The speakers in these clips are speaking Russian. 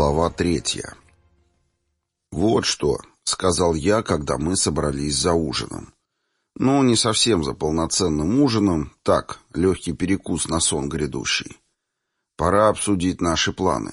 Глава третья. «Вот что», — сказал я, когда мы собрались за ужином. Ну, не совсем за полноценным ужином, так, легкий перекус на сон грядущий. Пора обсудить наши планы.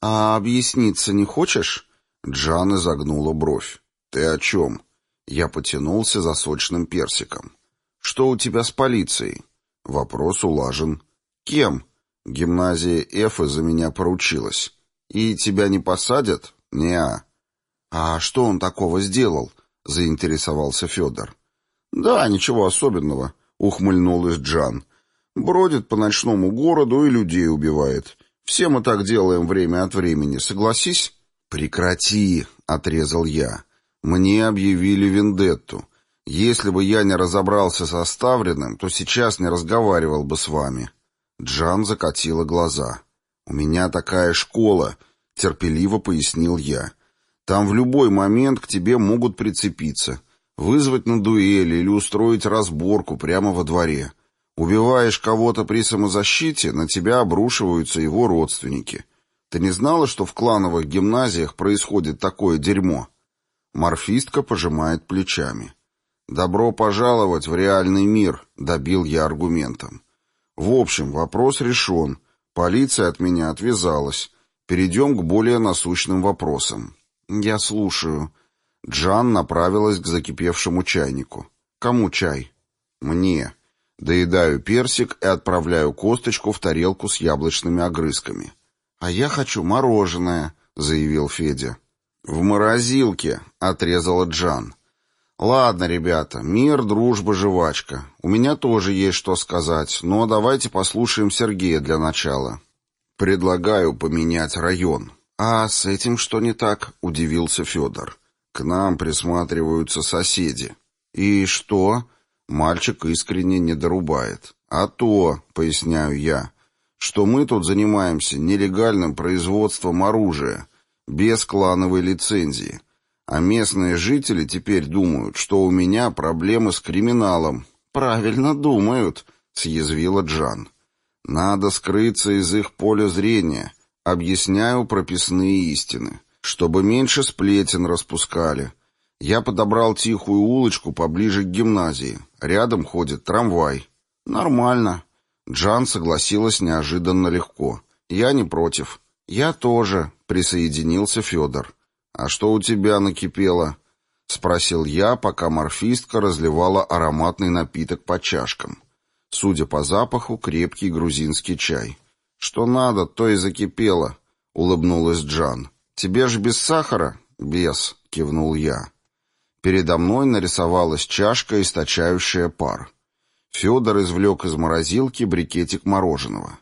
«А объясниться не хочешь?» Джан изогнула бровь. «Ты о чем?» Я потянулся за сочным персиком. «Что у тебя с полицией?» Вопрос улажен. «Кем?» Гимназия Эфы за меня поручилась. «И тебя не посадят?» «Не-а». «А что он такого сделал?» — заинтересовался Федор. «Да, ничего особенного», — ухмыльнулась Джан. «Бродит по ночному городу и людей убивает. Все мы так делаем время от времени, согласись?» «Прекрати», — отрезал я. «Мне объявили вендетту. Если бы я не разобрался со Ставриным, то сейчас не разговаривал бы с вами». Джан закатила глаза. «У меня такая школа», — терпеливо пояснил я. «Там в любой момент к тебе могут прицепиться, вызвать на дуэль или устроить разборку прямо во дворе. Убиваешь кого-то при самозащите, на тебя обрушиваются его родственники. Ты не знала, что в клановых гимназиях происходит такое дерьмо?» Морфистка пожимает плечами. «Добро пожаловать в реальный мир», — добил я аргументом. В общем, вопрос решен. Полиция от меня отвязалась. Перейдем к более насущным вопросам. Я слушаю. Джан направилась к закипевшему чайнику. Кому чай? Мне. Доедаю персик и отправляю косточку в тарелку с яблочными огрызками. А я хочу мороженое, заявил Федя. В морозилке, отрезала Джан. «Ладно, ребята, мир, дружба, жвачка. У меня тоже есть что сказать, но давайте послушаем Сергея для начала. Предлагаю поменять район». «А с этим что не так?» — удивился Федор. «К нам присматриваются соседи». «И что?» — мальчик искренне не дорубает. «А то», — поясняю я, — «что мы тут занимаемся нелегальным производством оружия, без клановой лицензии». А местные жители теперь думают, что у меня проблемы с криминалом. Правильно думают, съязвила Джан. Надо скрыться из их поля зрения. Объясняю прописные истины, чтобы меньше сплетен распускали. Я подобрал тихую улочку поближе к гимназии. Рядом ходит трамвай. Нормально. Джан согласилась неожиданно легко. Я не против. Я тоже, присоединился Федор. «А что у тебя накипело?» — спросил я, пока морфистка разливала ароматный напиток по чашкам. Судя по запаху, крепкий грузинский чай. «Что надо, то и закипело», — улыбнулась Джан. «Тебе ж без сахара?» «Без», — кивнул я. Передо мной нарисовалась чашка, источающая пар. Федор извлек из морозилки брикетик мороженого.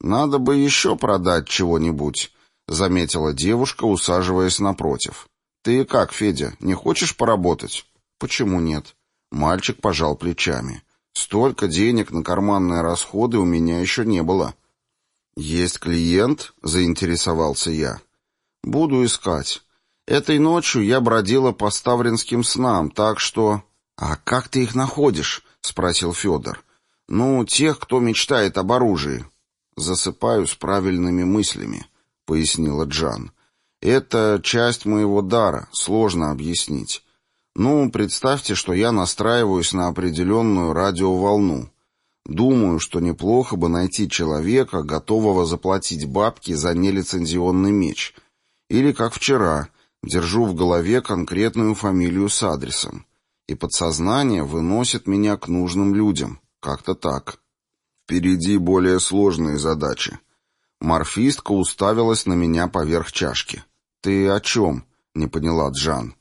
«Надо бы еще продать чего-нибудь», заметила девушка, усаживаясь напротив. «Ты как, Федя, не хочешь поработать?» «Почему нет?» Мальчик пожал плечами. «Столько денег на карманные расходы у меня еще не было». «Есть клиент?» — заинтересовался я. «Буду искать. Этой ночью я бродила по ставринским снам, так что...» «А как ты их находишь?» — спросил Федор. «Ну, тех, кто мечтает об оружии». Засыпаю с правильными мыслями пояснила Джан. «Это часть моего дара, сложно объяснить. Ну, представьте, что я настраиваюсь на определенную радиоволну. Думаю, что неплохо бы найти человека, готового заплатить бабки за нелицензионный меч. Или, как вчера, держу в голове конкретную фамилию с адресом. И подсознание выносит меня к нужным людям. Как-то так. Впереди более сложные задачи. Морфистка уставилась на меня поверх чашки. «Ты о чем?» — не поняла Джан.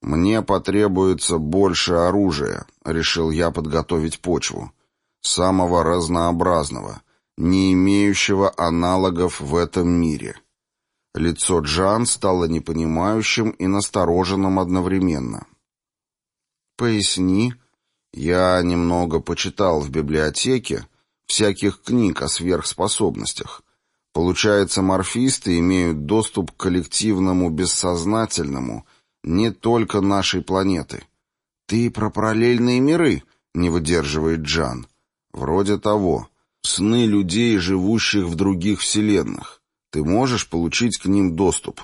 «Мне потребуется больше оружия», — решил я подготовить почву. «Самого разнообразного, не имеющего аналогов в этом мире». Лицо Джан стало непонимающим и настороженным одновременно. «Поясни». Я немного почитал в библиотеке всяких книг о сверхспособностях. Получается, морфисты имеют доступ к коллективному бессознательному не только нашей планеты. «Ты про параллельные миры?» — не выдерживает Джан. «Вроде того. Сны людей, живущих в других вселенных. Ты можешь получить к ним доступ?»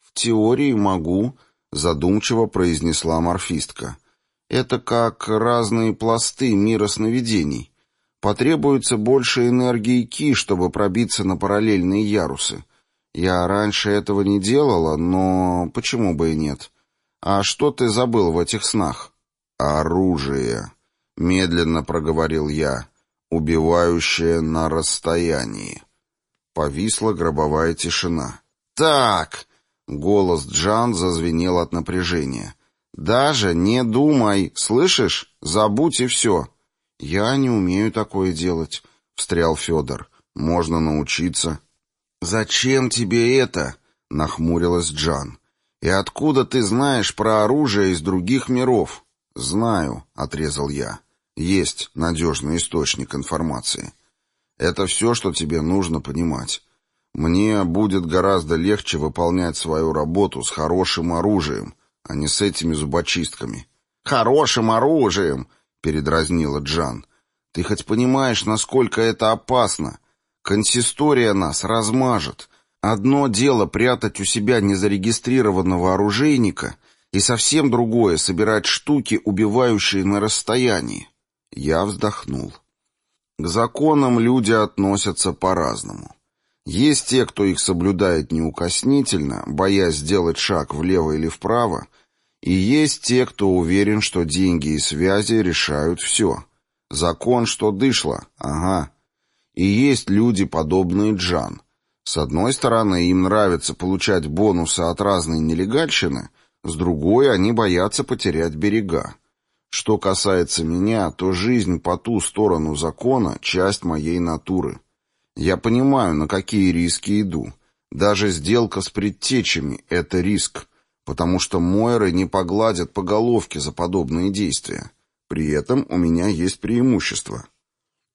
«В теории могу», — задумчиво произнесла морфистка. «Это как разные пласты мира сновидений. Потребуется больше энергии Ки, чтобы пробиться на параллельные ярусы. Я раньше этого не делала, но почему бы и нет? А что ты забыл в этих снах?» «Оружие», — медленно проговорил я, — «убивающее на расстоянии». Повисла гробовая тишина. «Так!» — голос Джан зазвенел от напряжения. «Даже не думай, слышишь? Забудь и все». «Я не умею такое делать», — встрял Федор. «Можно научиться». «Зачем тебе это?» — нахмурилась Джан. «И откуда ты знаешь про оружие из других миров?» «Знаю», — отрезал я. «Есть надежный источник информации». Это все, что тебе нужно понимать. Мне будет гораздо легче выполнять свою работу с хорошим оружием, а не с этими зубочистками. «Хорошим оружием!» — передразнила Джан. «Ты хоть понимаешь, насколько это опасно? Консистория нас размажет. Одно дело прятать у себя незарегистрированного оружейника, и совсем другое — собирать штуки, убивающие на расстоянии». Я вздохнул. К законам люди относятся по-разному. Есть те, кто их соблюдает неукоснительно, боясь сделать шаг влево или вправо, и есть те, кто уверен, что деньги и связи решают все. Закон, что дышло, ага. И есть люди, подобные Джан. С одной стороны, им нравится получать бонусы от разной нелегальщины, с другой, они боятся потерять берега. Что касается меня, то жизнь по ту сторону закона — часть моей натуры. Я понимаю, на какие риски иду. Даже сделка с предтечами — это риск, потому что Мойры не погладят по головке за подобные действия. При этом у меня есть преимущество.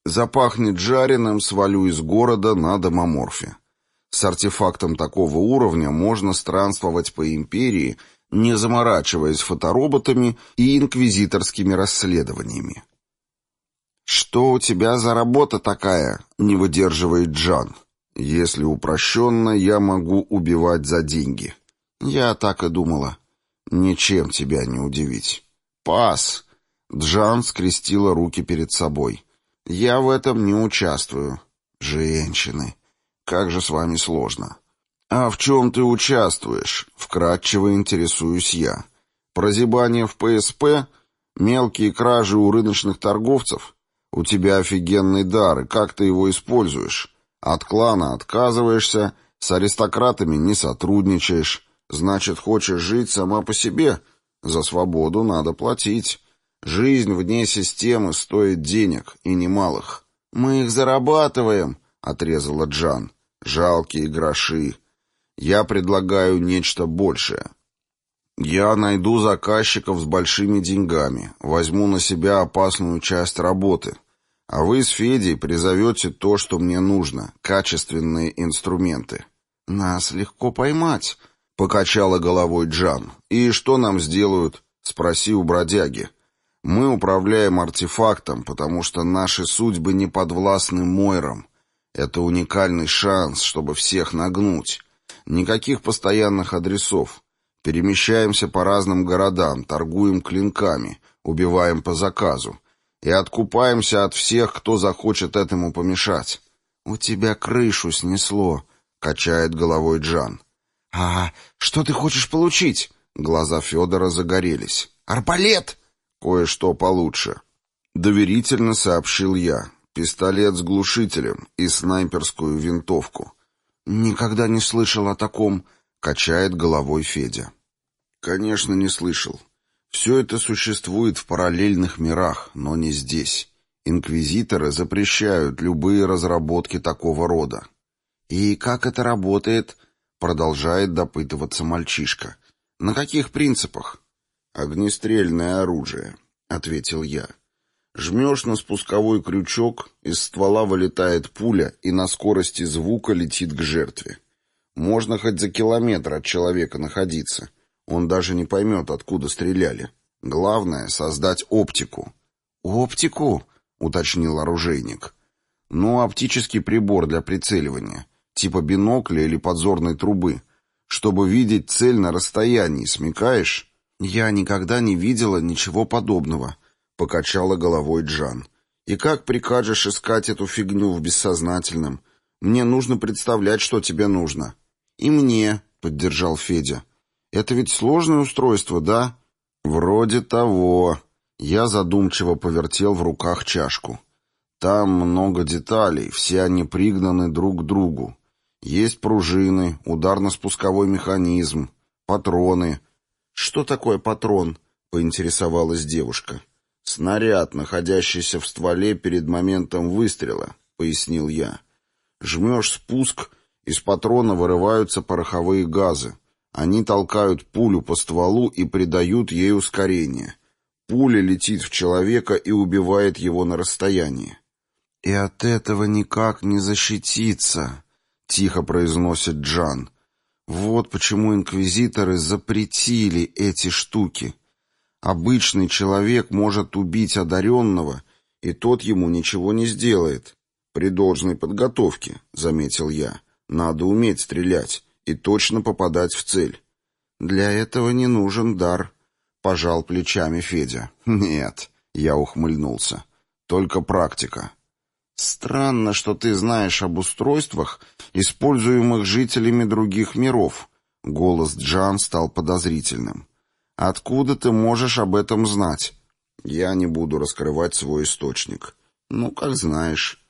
Запахнет жареным, свалю из города на домоморфе. С артефактом такого уровня можно странствовать по империи — не заморачиваясь фотороботами и инквизиторскими расследованиями. «Что у тебя за работа такая?» — не выдерживает Джан. «Если упрощенно, я могу убивать за деньги». «Я так и думала. Ничем тебя не удивить». «Пас!» — Джан скрестила руки перед собой. «Я в этом не участвую». «Женщины, как же с вами сложно». «А в чем ты участвуешь?» — вкратчиво интересуюсь я. «Прозябание в ПСП? Мелкие кражи у рыночных торговцев? У тебя офигенный дар, и как ты его используешь? От клана отказываешься, с аристократами не сотрудничаешь. Значит, хочешь жить сама по себе? За свободу надо платить. Жизнь вне системы стоит денег, и немалых». «Мы их зарабатываем», — отрезала Джан. «Жалкие гроши». Я предлагаю нечто большее. Я найду заказчиков с большими деньгами, возьму на себя опасную часть работы, а вы с Федей призовете то, что мне нужно, качественные инструменты. Нас легко поймать, — покачала головой Джан. И что нам сделают? Спроси у бродяги. Мы управляем артефактом, потому что наши судьбы не подвластны Мойрам. Это уникальный шанс, чтобы всех нагнуть. Никаких постоянных адресов. Перемещаемся по разным городам, торгуем клинками, убиваем по заказу. И откупаемся от всех, кто захочет этому помешать. «У тебя крышу снесло», — качает головой Джан. «А что ты хочешь получить?» Глаза Федора загорелись. «Арбалет!» «Кое-что получше». Доверительно сообщил я. Пистолет с глушителем и снайперскую винтовку. «Никогда не слышал о таком», — качает головой Федя. «Конечно, не слышал. Все это существует в параллельных мирах, но не здесь. Инквизиторы запрещают любые разработки такого рода». «И как это работает?» — продолжает допытываться мальчишка. «На каких принципах?» «Огнестрельное оружие», — ответил я. Жмешь на спусковой крючок, из ствола вылетает пуля и на скорости звука летит к жертве. Можно хоть за километр от человека находиться. Он даже не поймет, откуда стреляли. Главное — создать оптику. «Оптику?» — уточнил оружейник. «Ну, оптический прибор для прицеливания. Типа бинокля или подзорной трубы, чтобы видеть цель на расстоянии, смекаешь? Я никогда не видела ничего подобного, покачала головой Джан. И как прикажешь искать эту фигню в бессознательном? Мне нужно представлять, что тебе нужно. И мне, поддержал Федя. Это ведь сложное устройство, да? Вроде того. Я задумчиво повертел в руках чашку. Там много деталей, все они пригнаны друг к другу. Есть пружины, ударно-спусковой механизм, патроны. Что такое патрон? поинтересовалась девушка. Снаряд, находящийся в стволе перед моментом выстрела, пояснил я. Жмешь спуск, из патрона вырываются пороховые газы. Они толкают пулю по стволу и придают ей ускорение. Пуля летит в человека и убивает его на расстоянии. «И от этого никак не защититься», — тихо произносит Джан. «Вот почему инквизиторы запретили эти штуки. Обычный человек может убить одаренного, и тот ему ничего не сделает. При должной подготовке, — заметил я, — надо уметь стрелять и точно попадать в цель. Для этого не нужен дар, — пожал плечами Федя. Нет, — я ухмыльнулся, — только практика. Странно, что ты знаешь об устройствах, используемых жителями других миров. Голос Джан стал подозрительным. Откуда ты можешь об этом знать? Я не буду раскрывать свой источник. Ну, как знаешь.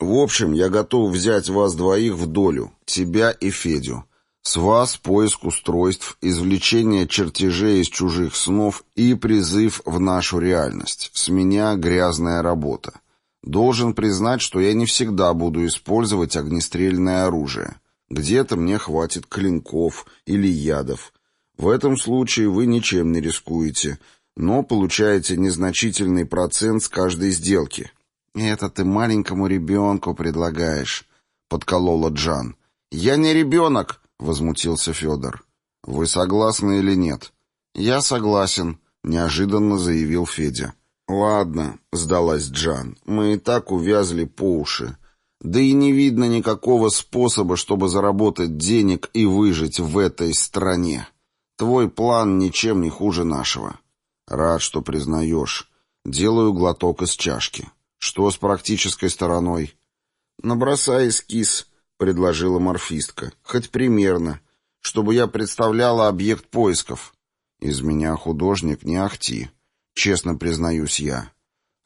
В общем, я готов взять вас двоих в долю, тебя и Федю. С вас поиск устройств, извлечение чертежей из чужих снов и призыв в нашу реальность. С меня грязная работа. Должен признать, что я не всегда буду использовать огнестрельное оружие. Где-то мне хватит клинков или ядов. В этом случае вы ничем не рискуете, но получаете незначительный процент с каждой сделки. «Это ты маленькому ребенку предлагаешь», — подколола Джан. «Я не ребенок», — возмутился Федор. «Вы согласны или нет?» «Я согласен», — неожиданно заявил Федя. «Ладно», — сдалась Джан, — «мы и так увязли по уши. Да и не видно никакого способа, чтобы заработать денег и выжить в этой стране. Твой план ничем не хуже нашего. Рад, что признаешь. Делаю глоток из чашки. Что с практической стороной?» «Набросай эскиз», — предложила морфистка. «Хоть примерно, чтобы я представляла объект поисков». «Из меня художник не ахти», Честно признаюсь я.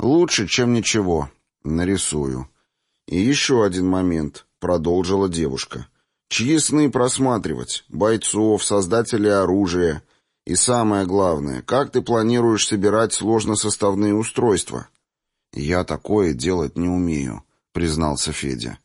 Лучше, чем ничего. Нарисую. И еще один момент, продолжила девушка. Чьи сны просматривать? Бойцов, создателей оружия. И самое главное, как ты планируешь собирать сложносоставные устройства? Я такое делать не умею, признался Федя.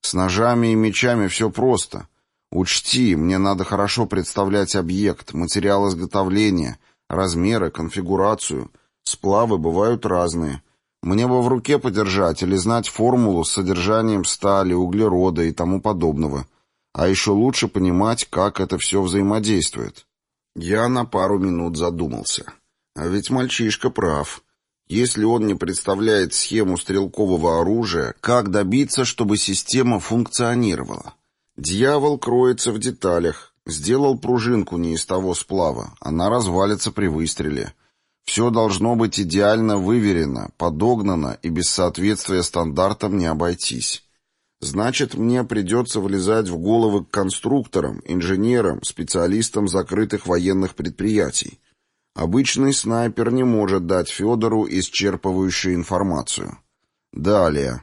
С ножами и мечами все просто. Учти, мне надо хорошо представлять объект, материал изготовления — Размеры, конфигурацию. Сплавы бывают разные. Мне бы в руке подержать или знать формулу с содержанием стали, углерода и тому подобного. А еще лучше понимать, как это все взаимодействует. Я на пару минут задумался. А ведь мальчишка прав. Если он не представляет схему стрелкового оружия, как добиться, чтобы система функционировала? Дьявол кроется в деталях, Сделал пружинку не из того сплава. Она развалится при выстреле. Все должно быть идеально выверено, подогнано и без соответствия стандартам не обойтись. Значит, мне придется влезать в головы к конструкторам, инженерам, специалистам закрытых военных предприятий. Обычный снайпер не может дать Федору исчерпывающую информацию. Далее.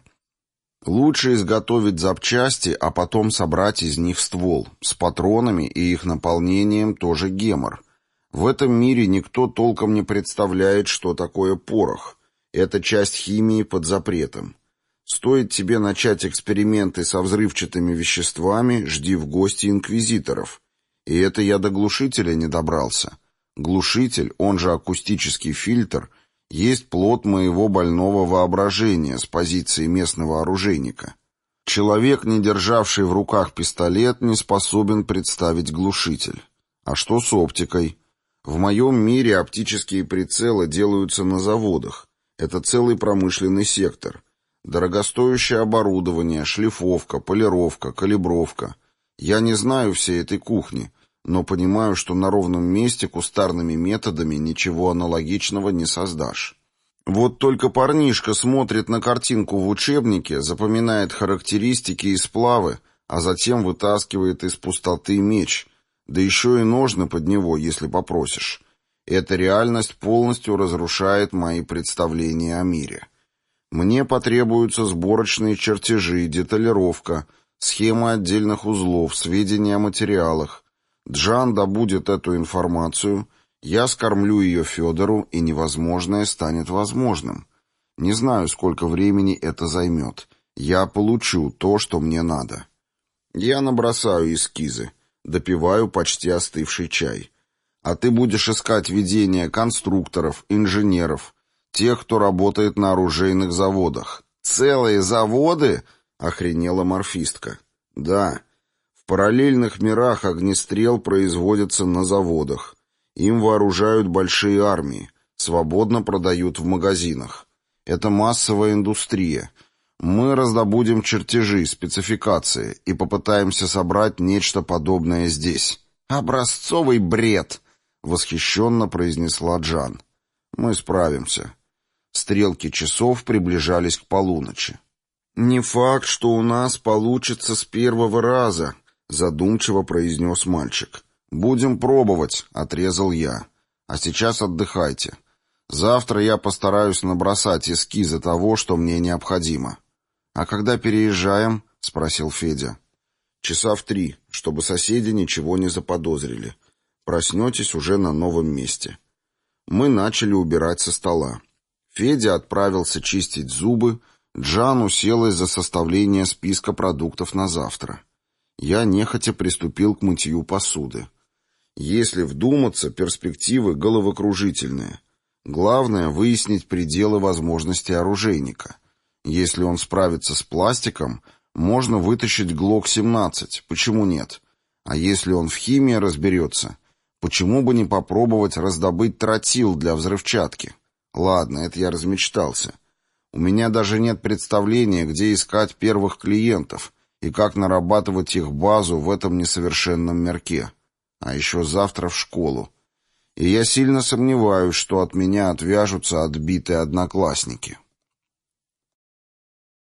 Лучше изготовить запчасти, а потом собрать из них ствол. С патронами и их наполнением тоже гемор. В этом мире никто толком не представляет, что такое порох. Это часть химии под запретом. Стоит тебе начать эксперименты со взрывчатыми веществами, жди в гости инквизиторов. И это я до глушителя не добрался. Глушитель, он же акустический фильтр, есть плод моего больного воображения с позиции местного оружейника. Человек, не державший в руках пистолет, не способен представить глушитель. А что с оптикой? В моем мире оптические прицелы делаются на заводах. Это целый промышленный сектор. Дорогостоящее оборудование, шлифовка, полировка, калибровка. Я не знаю всей этой кухни, но понимаю, что на ровном месте кустарными методами ничего аналогичного не создашь. Вот только парнишка смотрит на картинку в учебнике, запоминает характеристики и сплавы, а затем вытаскивает из пустоты меч, да еще и ножны под него, если попросишь. Эта реальность полностью разрушает мои представления о мире. Мне потребуются сборочные чертежи, деталировка, схемы отдельных узлов, сведения о материалах. Джан добудет эту информацию, я скормлю ее Федору, и невозможное станет возможным. Не знаю, сколько времени это займет. Я получу то, что мне надо. Я набросаю эскизы, допиваю почти остывший чай. А ты будешь искать видения конструкторов, инженеров, тех, кто работает на оружейных заводах. Целые заводы? Охренела морфистка. Да. Параллельных мирах огнестрел производится на заводах. Им вооружают большие армии, свободно продают в магазинах. Это массовая индустрия. Мы раздобудем чертежи, спецификации и попытаемся собрать нечто подобное здесь. «Образцовый бред!» — восхищенно произнесла Джан. «Мы справимся». Стрелки часов приближались к полуночи. «Не факт, что у нас получится с первого раза», — задумчиво произнес мальчик. «Будем пробовать», — отрезал я. «А сейчас отдыхайте. Завтра я постараюсь набросать эскизы того, что мне необходимо». «А когда переезжаем?» — спросил Федя. «Часа в три, чтобы соседи ничего не заподозрили. Проснетесь уже на новом месте». Мы начали убирать со стола. Федя отправился чистить зубы, Джан уселась за составление списка продуктов на завтра. Я нехотя приступил к мытью посуды. Если вдуматься, перспективы головокружительные. Главное — выяснить пределы возможностей оружейника. Если он справится с пластиком, можно вытащить ГЛОК-17, почему нет? А если он в химии разберется, почему бы не попробовать раздобыть тротил для взрывчатки? Ладно, это я размечтался. У меня даже нет представления, где искать первых клиентов и как нарабатывать их базу в этом несовершенном мирке. А еще завтра в школу. И я сильно сомневаюсь, что от меня отвяжутся отбитые одноклассники.